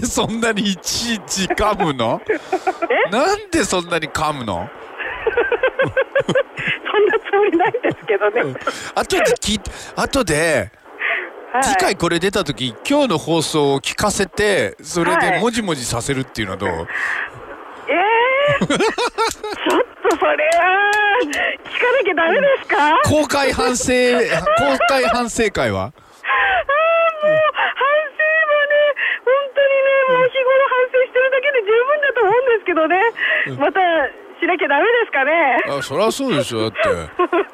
でそんなにいちいち噛むの？なんでそんなに噛むの？そんなつもりないですけどね。後で聞いて後ではい、次回これ出た時今日の放送を聞かせてそれはい。でもじもじさせるっていうのはどう、えー、ちょっとそれは、聞かなきゃダメですか？公開反省公開反省会はああ、もう、反省もね、本当にね、もう日頃反省してるだけで十分だと思うんですけどね。また、しなきゃダメですかね。あそりゃそうでしょだって。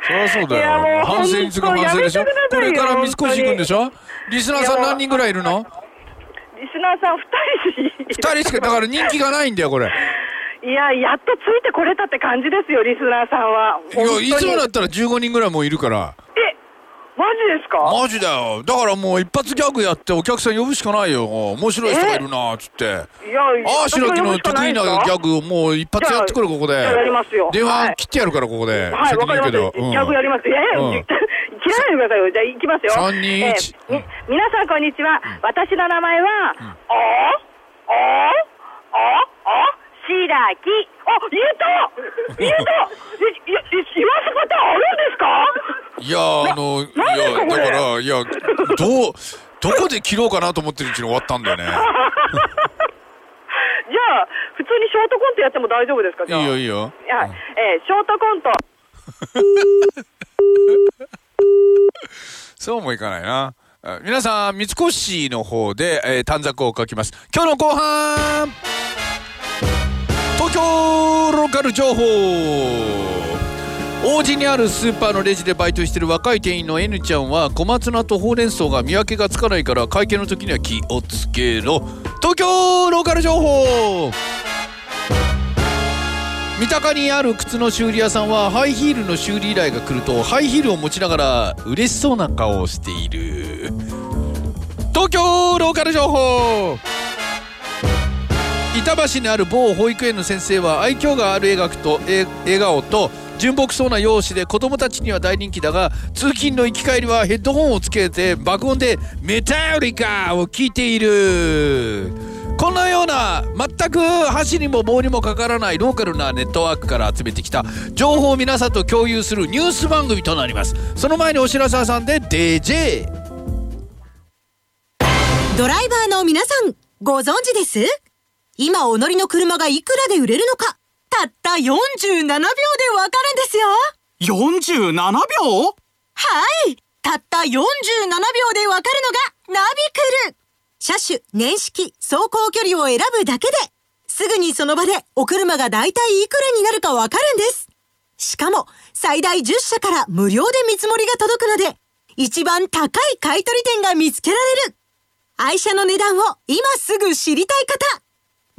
そりゃそうだよ。反省に次ぐ反省でしょ？これから三越行くんでしょ？リスナーさん何人ぐらいいるの？リスナーさん二人二人しかだから人気がないんだよこれ。いや、やっとついてこれたって感じですよ、リスナーさんは。いやいつもだだったら15人ぐらいもういるから。え、マジですか？マジだよ。だからもう一発ギャグやってお客さん呼ぶしかないよ。面白い人がいるなっつって。いや、ああ白木の得意なギャグをもう一発やってくるここで。やりますよ。電はい。話切ってやるからここで。はい、わかります。ギャグやります。いやいや、うん。切らないでくださいよ。じゃあ、行きますよ。三二一。えーみ皆さん、こんにちは。私の名前は、おおおおしらき。あ、言えた。言えた。えい言わすパターンあるんですか？いやあのいやだからいやどうどこで切ろうかなと思ってるうちに終わったんだよね。じゃあ、普通にショートコントやっても大丈夫ですか？じゃあ。いいよいいよ。はい、えーショートコント。そうもいかないな。あ皆さん三越の方で、えー短冊を書きます。今日の後半東京ローカル情報。王子にあるスーパーのレジでバイトしてる若い店員の N ちゃんは小松菜とほうれん草が見分けがつかないから会計の時には気をつけろ。東京ローカル情報。三鷹にある靴の修理屋さんはハイヒールの修理依頼が来るとハイヒールを持ちながら嬉しそうな顔をしている。東京ローカル情報。板橋にある某保育園の先生は愛嬌がある描くと笑顔と純朴そうな容姿で子供たちには大人気だが通勤の行き帰りはヘッドホンをつけて爆音で「メタリカ!」を聞いている。このような全く箸にも棒にもかからないローカルなネットワークから集めてきた情報を皆さんと共有するニュース番組となります。その前にお知らせさんで DJ ドライバーの皆さん、ご存知です？今お乗りの車がいくらで売れるのか、たった47秒でわかるんですよ47秒？はいたった47秒でわかるのがナビクル車種、年式、走行距離を選ぶだけで、すぐにその場でお車がだいたいいくらになるかわかるんです。しかも、最大10社から無料で見積もりが届くので、一番高い買取店が見つけられる。愛車の値段を今すぐ知りたい方。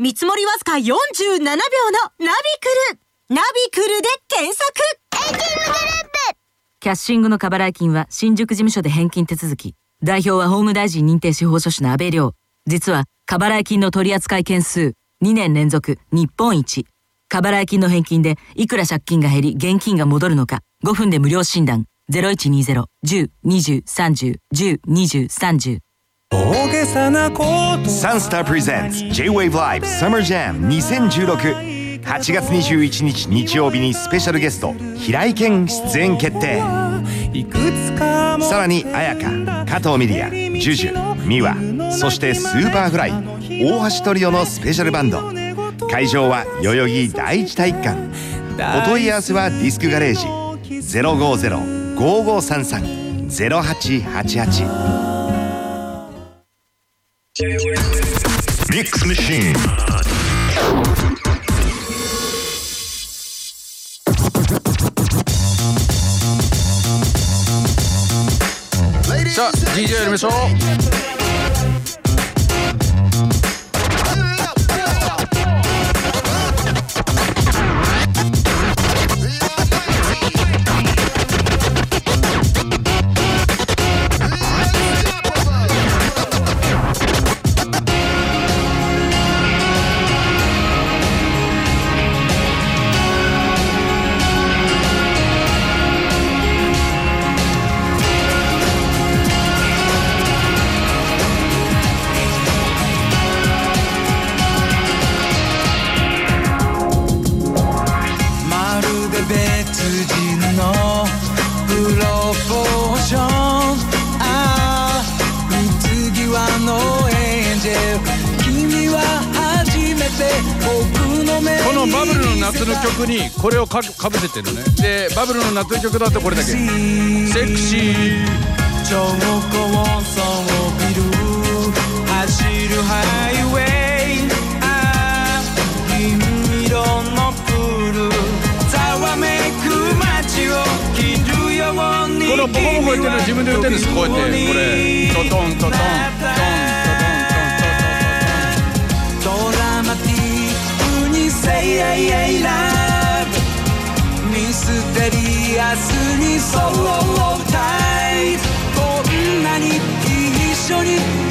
見積もりわずか47秒のナビクル。ナビクルで検索。キャッシングの過払い金は新宿事務所で返金手続き。代表は法務大臣認定司法書士の安倍亮。実は過払い金の取扱い件数2年連続日本一。過払い金の返金でいくら借金が減り現金が戻るのか5分で無料診断。0120-10-20-30-10-20-30大げさなこと。サンスター presents J-WAVE LIVE Summer Jam 2016 8月21日日曜日にスペシャルゲスト平井堅出演決定。さらに絢香加藤ミリヤ JUJU miwa そして Superfly 大橋トリオのスペシャルバンド。会場は代々木第一体育館。お問い合わせはディスクガレージ050-5533-0888ミックスマシーンさあ DJ やりまこのバブルの夏の曲にこれをかかぶせてるね。でバブルの夏の曲だとこれだけ。セクシー。超高層ビル走るハイウェイ。ああ銀色のプール。ざわめく街を切るように。このボコボコ言ってるの自分で言ってるんです。こうやってこれ。トトントトントン。イライライラブミステリアスにソロタイいこんなに一緒に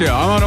işte ama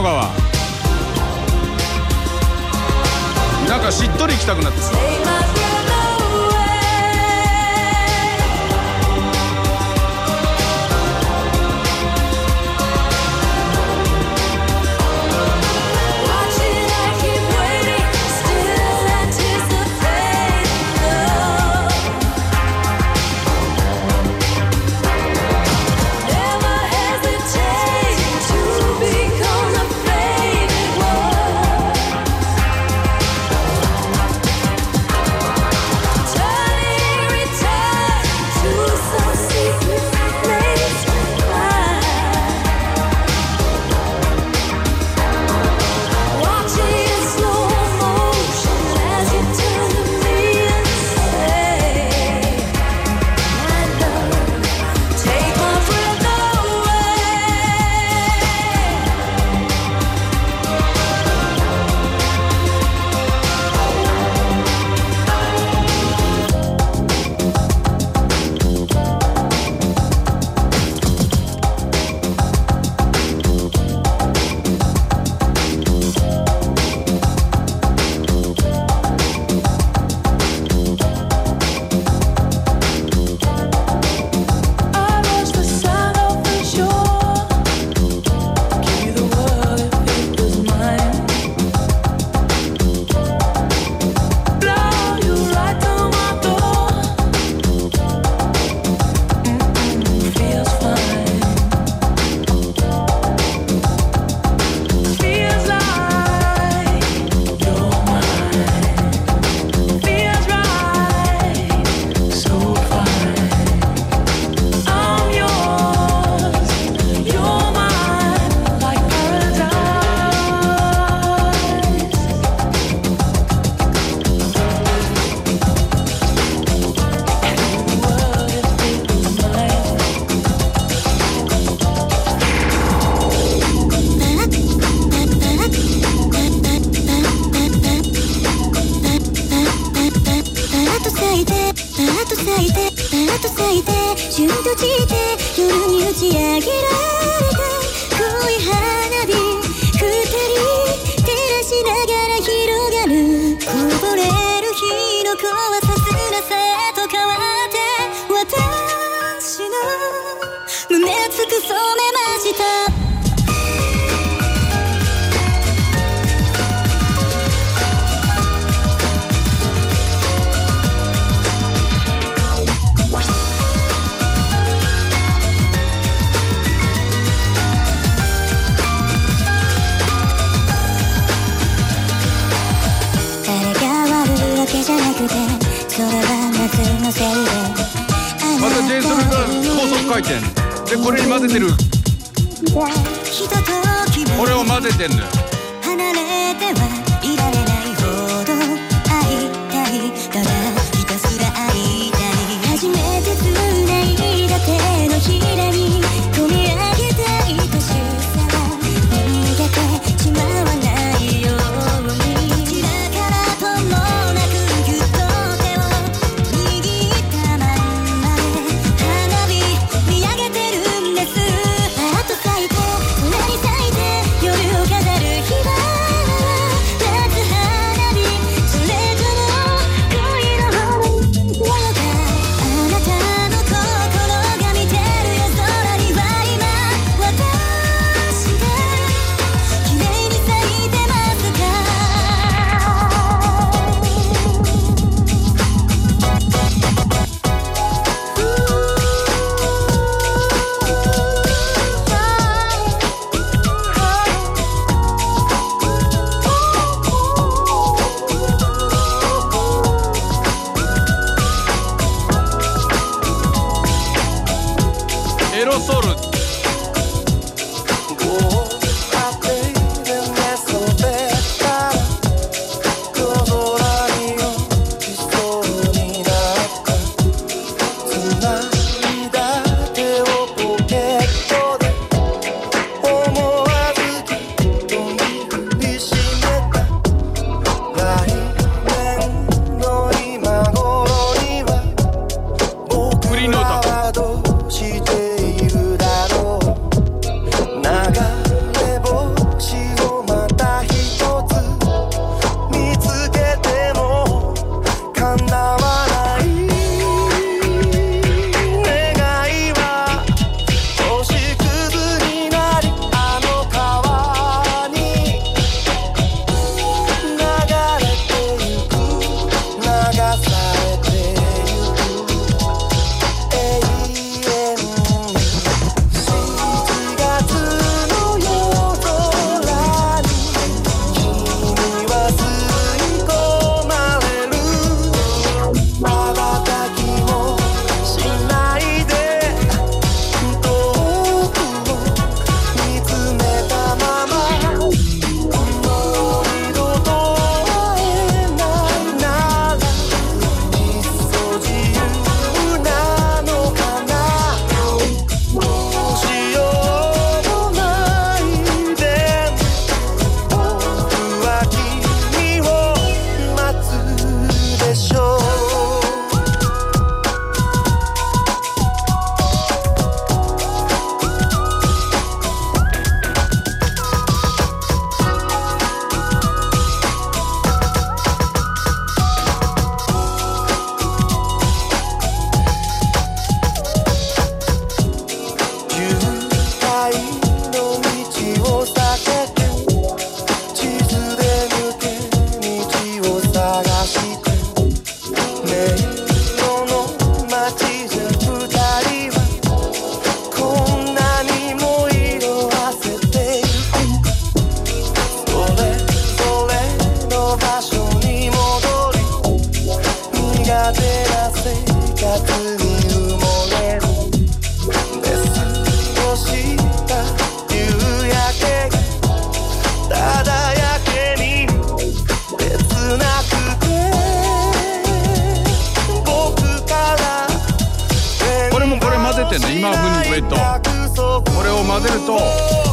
じゃなくてそれは夏のせい。でまた J ストルが高速回転。でこれに混ぜてる。これを混ぜてんだよ。離れては混ぜると。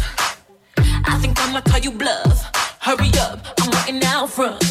I'ma call you bluff. Hurry up, I'm waiting out front.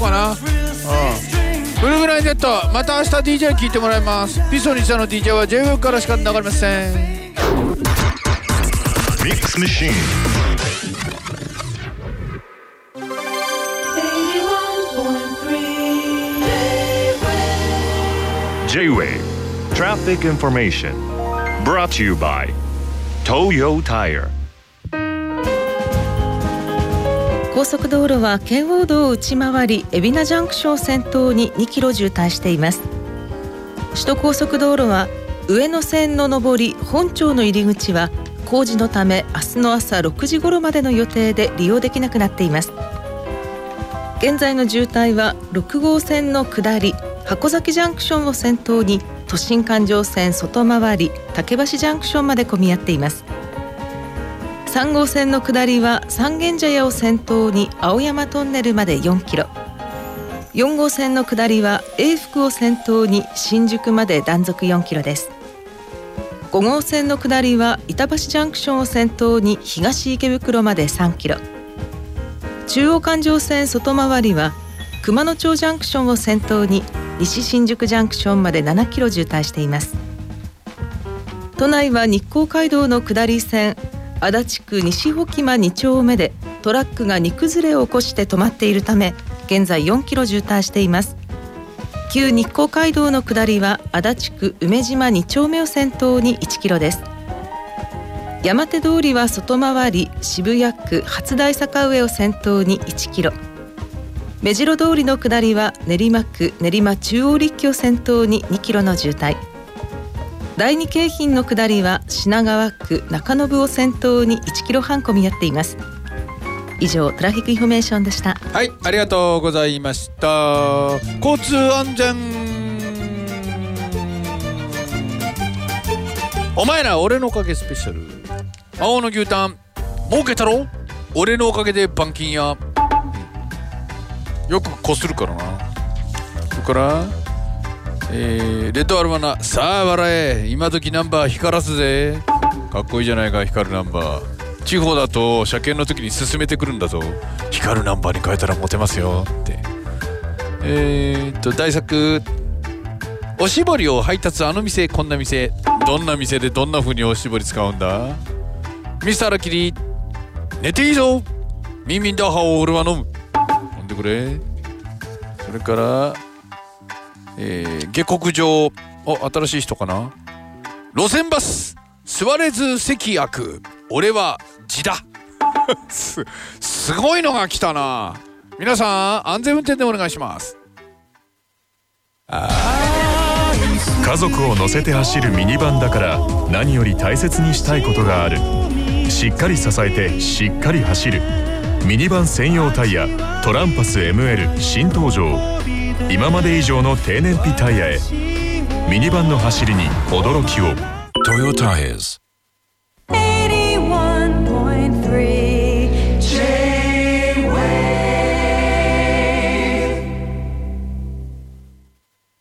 うかな？うん。ブルーブラインデッドまた明日 DJ 聞いてもらいます。ピソニチャの DJ は j w からしか流れません。ミックスマシーンジェイウェイ。Traffic Information. Brought to you by Toyo Tire. 高速道路は圏央道を内回り海老名ジャンクション先頭に2キロ渋滞しています。首都高速道路は上野線の上り本町の入り口は工事のため明日の朝6時頃までの予定で利用できなくなっています。現在の渋滞は6号線の下り箱崎ジャンクションを先頭に都心環状線外回り竹橋ジャンクションまで混み合っています。3号線の下りは三軒茶屋を先頭に青山トンネルまで4キロ。4号線の下りは永福を先頭に新宿まで断続4キロです。5号線の下りは板橋ジャンクションを先頭に東池袋まで3キロ。中央環状線外回りは熊野町ジャンクションを先頭に西新宿ジャンクションまで7キロ渋滞しています。都内は日光街道の下り線足立区西保間2丁目でトラックが荷崩れを起こして止まっているため現在4キロ渋滞しています。旧日光街道の下りは足立区梅島2丁目を先頭に1キロです。山手通りは外回り渋谷区初台坂上を先頭に1キロ。目白通りの下りは練馬区練馬中央立橋先頭に2キロの渋滞。第二京浜の下りは品川区中延を先頭に1キロ半混み合っています。以上トラフィックインフォメーションでした。はいありがとうございました。交通安全。お前ら俺のおかげスペシャル。青の牛タン儲けたろ？俺のおかげで板金屋。よくこするからな。それから？えー、レッドアルマナさあ笑え。今時ナンバー光らすぜ。かっこいいじゃないか光るナンバー。地方だと車検の時に進めてくるんだぞ。光るナンバーに変えたらモテますよ。って。えー、っと大作おしぼりを配達あの店こんな店。どんな店でどんな風におしぼり使うんだ。ミスターラキリ寝ていいぞ。ミンミンダーハを俺は飲む。飲んでくれ。それからえー、下克上。お新しい人かな？路線バス。座れず席空く。俺は字だ すすごいのが来たな。皆さん安全運転でお願いします。家族を乗せて走るミニバンだから何より大切にしたいことがある。しっかり支えてしっかり走る。ミニバン専用タイヤトランパス ML 新登場。今まで以上の低燃費タイヤへ。ミニバンの走りに驚きを。トヨタイズ81.3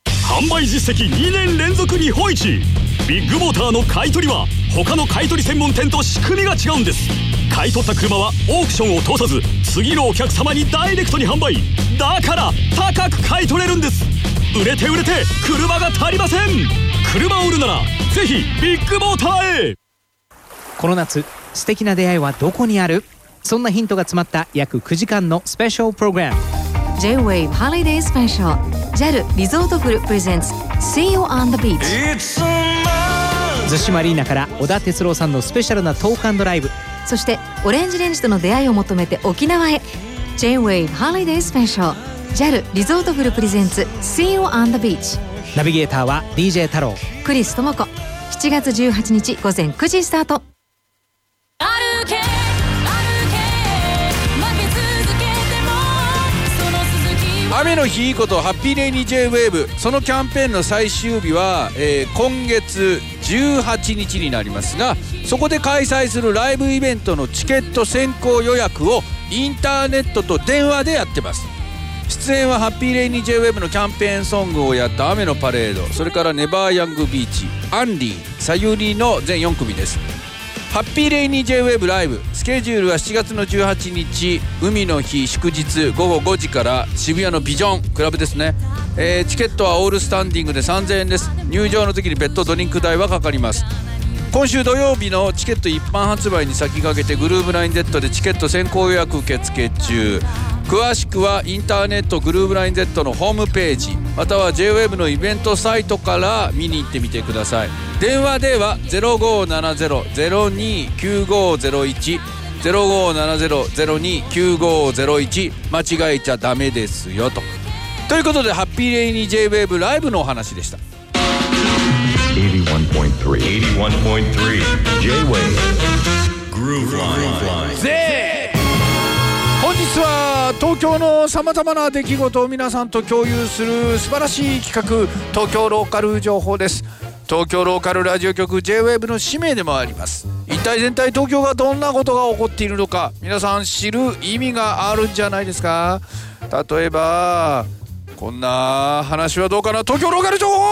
販売実績2年連続日本一。ビッグモーターの買い取りは他の買い取り専門店と仕組みが違うんです。買い取った車はオークションを通さず次のお客様にダイレクトに販売だから高く買い取れるんです。売れて売れて車が足りません。車を売るならぜひビッグモーターへ。この夏素敵な出会いはどこにある？そんなヒントが詰まった約9時間のスペシャルプログラム J-Wave Holiday Special JAL リゾートフル presents See You on the Beach 逗子マリーナから織田哲郎さんのスペシャルなトークライブ。そして ORANGE RANGE との出会いを求めて沖縄へ J-Wave Holiday Special JAL リゾートフル presents See You on the Beach ナビゲーターは DJ TARO。クリス智子。7月18日午前9時スタート。歩け歩け負け続けても。その続きは。雨の日いいことハッピーレイニー J ウェーブそのキャンペーンの最終日は、えー今月18日になりますがそこで開催するライブイベントのチケット先行予約をインターネットと電話でやってます。出演はハッピーレイニー J ウェーブのキャンペーンソングをやった雨のパレード。それからネバーヤングビーチアンリーさゆりの全4組です。ハッピーレイニー J ウェーブライブ。スケジュールは7月の18日海の日祝日午後5時から渋谷のビジョンクラブですね、えーチケットはオールスタンディングで3000円です。入場の時に別途ドリンク代はかかります。今週土曜日のチケット一般発売に先駆けてグルーブライン Z でチケット先行予約受付中。詳しくはインターネットグルーブライン Z のホームページ。または JWAVE のイベントサイトから見に行ってみてください電話では0570-029501 0570-029501間違えちゃダメですよと。ということでハッピーレイニー JWAVE ライブのお話でした。81.3 81.3 J-Wave Groove Line. ぜ本日は東京のさまざまな出来事を皆さんと共有する素晴らしい企画東京ローカル情報です。東京ローカルラジオ局 JWAVE の使命でもあります。一体全体東京がどんなことが起こっているのか皆さん知る意味があるんじゃないですか？例えばこんな話はどうかな？東京ローカル情報!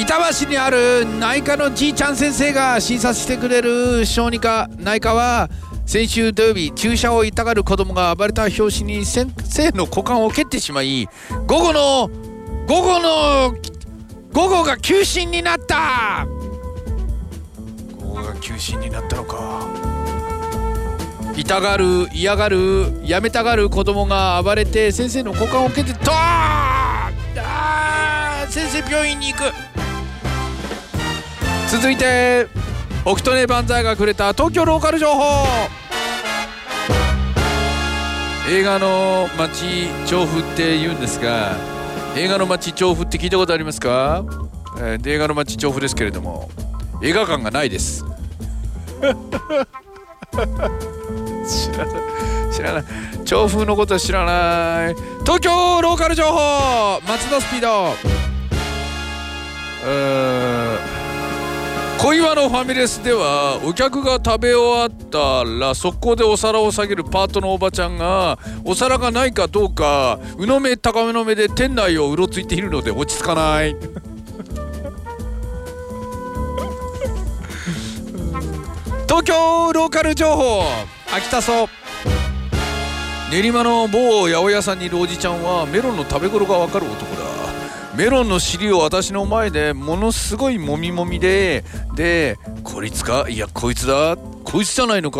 板橋にある内科のじいちゃん先生が診察してくれる小児科。内科は先週土曜日注射を痛がる子供が暴れた拍子に先生の股間を蹴ってしまい午後の午後の午後が休診になった。午後が休診になったのか。痛がる嫌がるやめたがる子供が暴れて先生の股間を蹴ってとあー先生病院に行く。続いて奥利根万歳がくれた東京ローカル情報。映画の街調布って言うんですが映画の街調布って聞いたことありますか、えー映画の街調布ですけれども映画館がないです。知らない知らない。調布のことは知らない。東京ローカル情報松田スピード。うーん小岩のファミレスではお客が食べ終わったら速攻でお皿を下げるパートのおばちゃんがお皿がないかどうかうの目高めの目で店内をうろついているので落ち着かない。東京ローカル情報秋田そ練馬の某八百屋さんにいるおじちゃんはメロンの食べ頃がわかる男。メロンの尻を私の前でものすごいもみもみででこいつかいやこいつだこいつじゃないのか？